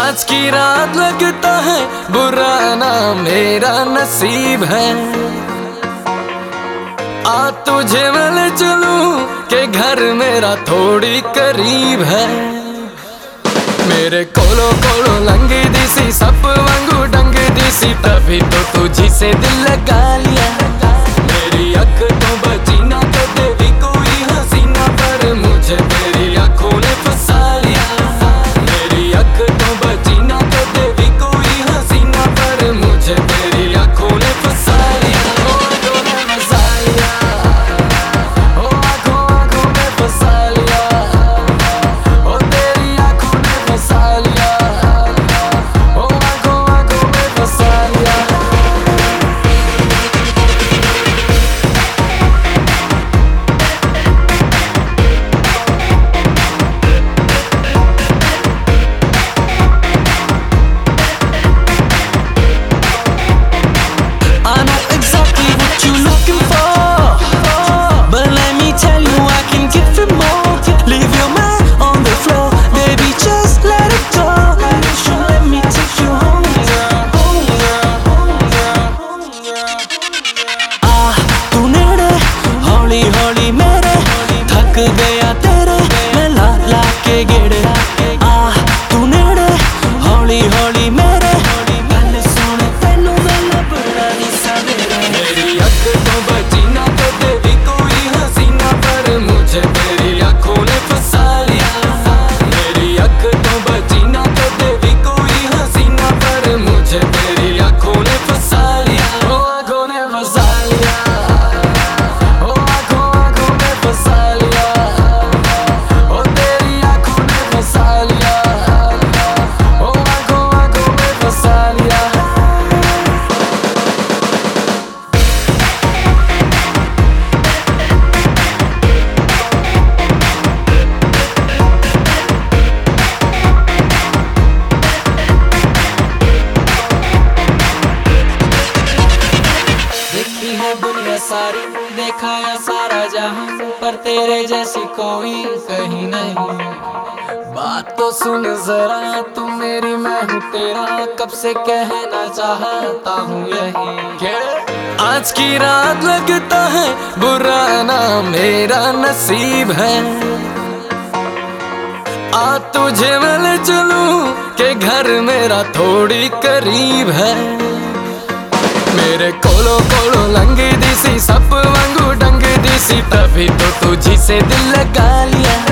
आज की रात लगता है, बुरा ना मेरा नसीब है। आ तुझे मैं ले चलूँ के घर मेरा थोड़ी करीब है। मेरे कोलो कोलो लंगी दिसी सब वांगू डंग दिसी तभी तो तुझी से दिल लगा सारी देखा है सारा जहाँ, पर तेरे जैसी कोई कहीं नहीं। बात तो सुन जरा, तू मेरी, मैं हूँ तेरा। कब से कहना चाहता हूँ यही। आज की रात लगता है, बुरा ना मेरा नसीब है। आ तुझे मैं चलूँ, के घर मेरा थोड़ी करीब है। मेरे कोलो कोलो लंगी दीसी सब वांगू डंग दीसी तभी तो तुझी से दिल लगा लिया।